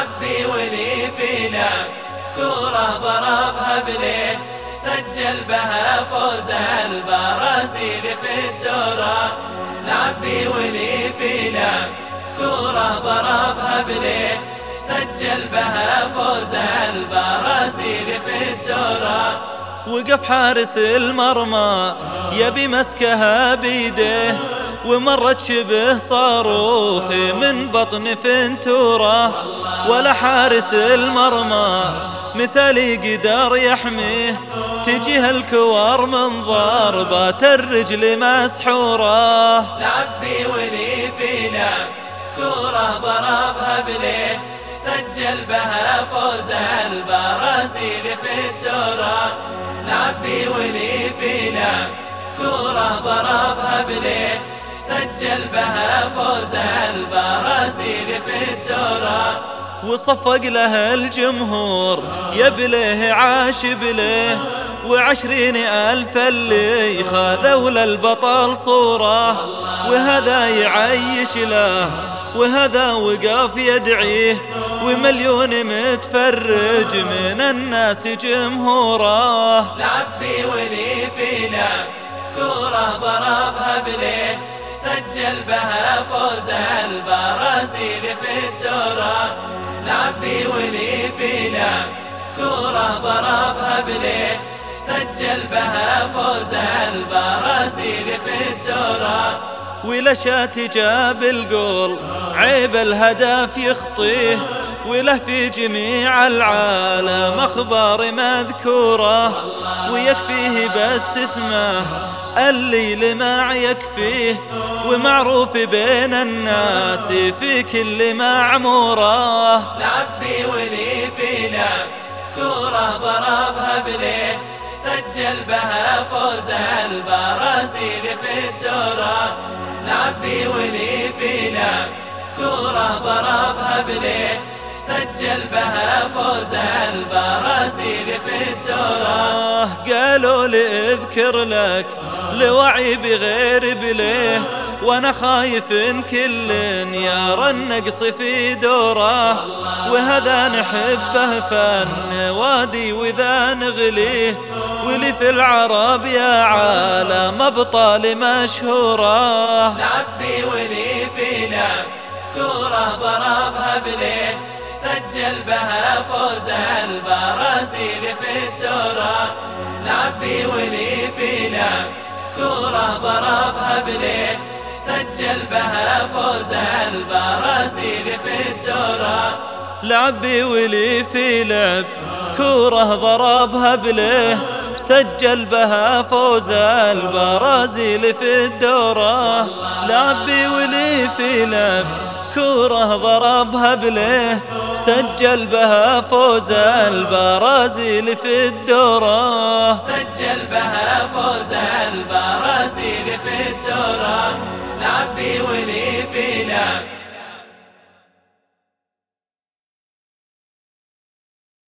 لعب بي ولي في لعب كورة ضربها بليه سجل بها فوز البرازيل في الدورة. لعب بي ولي في لعب كورة ضربها بليه سجل بها فوز البرازيل في الدورة. وقف حارس المرمى. يبي مسكها بيده. ومرت شبه صاروخ من بطن فنتورة ولا حارس المرمى مثالي قدر يحميه تجيه الكوار من ضربات الرجل مسحورة. لعبي ولي في لعب كوره ضربها بليه سجل بها فوز البرازيل في الدورة. لعبي ولي في لعب كورة ضربها بليه سجل بها فوز البرازيل في الدورة. وصفق له الجمهور يبليه عاش بليه وعشرين ألف اللي خذوا للبطل صورة. وهذا يعيش له وهذا وقف يدعيه. ومليون متفرج من الناس جمهوره. لعبي ولي في لعب كورة ضربها بليه سجل بها فوز البرازيل في الدورة. لعبي ولي في لعب كورة ضربها بليه سجل بها فوز البرازيل في الدورة. ولشات جاب الجول عيب الهدف يخطيه. وله في جميع العالم أخبار مذكورة ويكفيه بس اسمه اللي ما يكفيه ومعروف بين الناس في كل معمورة. لعبي ولي في لعب كورة ضربها بليه سجل بها فوز البرازيل في الدورة. لعبي ولي في لعب كورة ضربها بليه سجل بها فوز البرازيل في الدورة قالوا لي اذكر لك لوعي بغير بليه وأنا خايف إن كل يرى النقص في دوره. وهذا نحبه فن وادي وإذا نغليه ولي في العرب يا عالم أبطال مشهورة. لعبي ولي في لعب كورة ضربها بليه سجل بها فوز البرازيل في الدورة. لعبي ولي في لعب كورة ضربها بليه سجل بها فوز البرازيل في الدورة. لعبي ولي في لعب كورة ضربها بليه سجل بها فوز البرازيل في الدورة. لعبي ولي في لعب كورة ضربها بليه سجل بها فوز البرازيل في الدورة. سجل بها فوز البرازيل في الدورة. لعبي ولي في لعب.